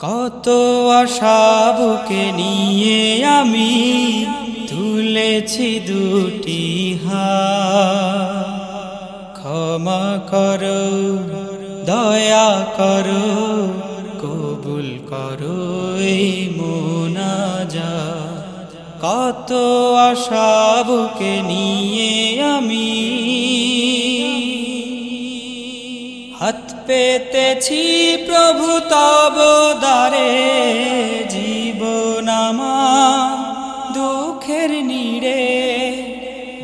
কত আশা বুকে নিয়ে আমি তুলেছি দুটি হাত। ক্ষমা করো, দয়া করো, কবুল করো এই মোনাজা কত আশা বুকে নিয়ে আমি পেতেছি প্রভু তব দ্বারে। জীবন আমার দুঃখের নীড়ে।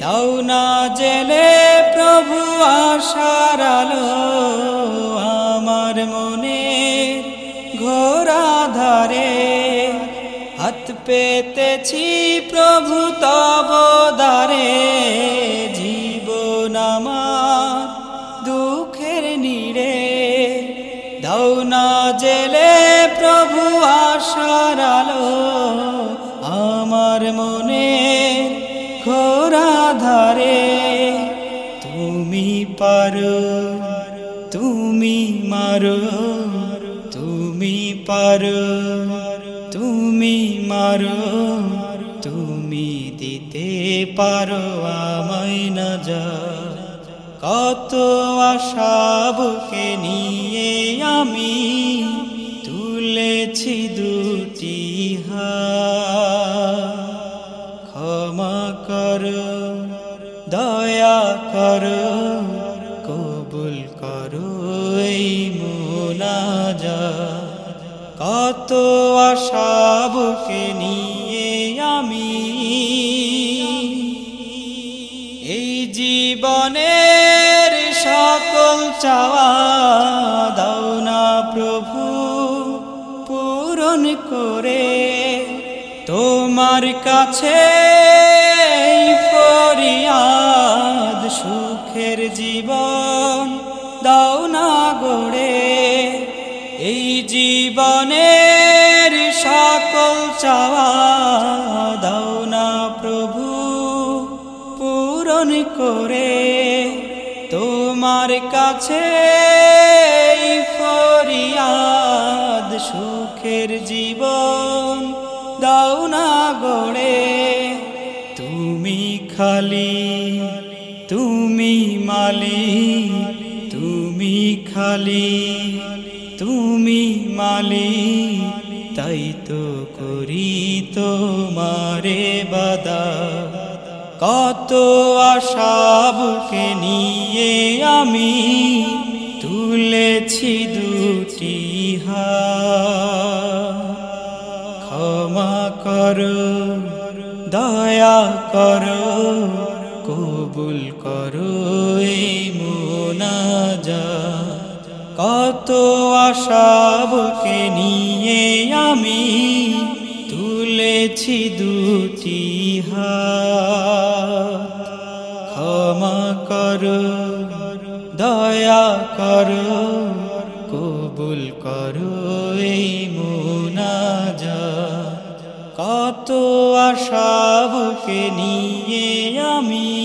দাও না জেলে প্রভু আশার আলো। আমার মনে ঘোরা ধারে। হাত পেতেছি প্রভু তব দ্বারে। জীবন আমার মনে ঘোরা ধারে, তুমি পারো, তুমি মারো, তুমি পারো, তুমি মারো, তুমি দিতে পারো আমায় না যা কত আশা বুকে নিয়ে আমি তুলেছি দুটি হাত। দয়া করো, কবুল করো এই মোনাজা কত আশা বুকে নিয়ে আমি। এই জীবনের সকল চাওয়া দাও না প্রভু, পূরণ করে তোমার কাছে এই জীবনের সকল চাওয়া দাও না প্রভু, পূরণ করে তোমার কাছে ফরিয়াদ, সুখের জীবন দাও না গড়ে। তুমি খালি, তুমি মালি তুমি খালি। মালি, তাই তো করি তোমারে বাদা কত আশা বুকে নিয়ে আমি তুলেছি দুটি ক্ষমা করো, দয়া করো, কবুল করো এই মোনাজা কত আশা বুকে নিয়ে আমি তুলেছি দুটি হাত। ক্ষমা করো, দয়া করো, কবুল করো এই মোনাজা কত আশা বুকে নিয়ে আমি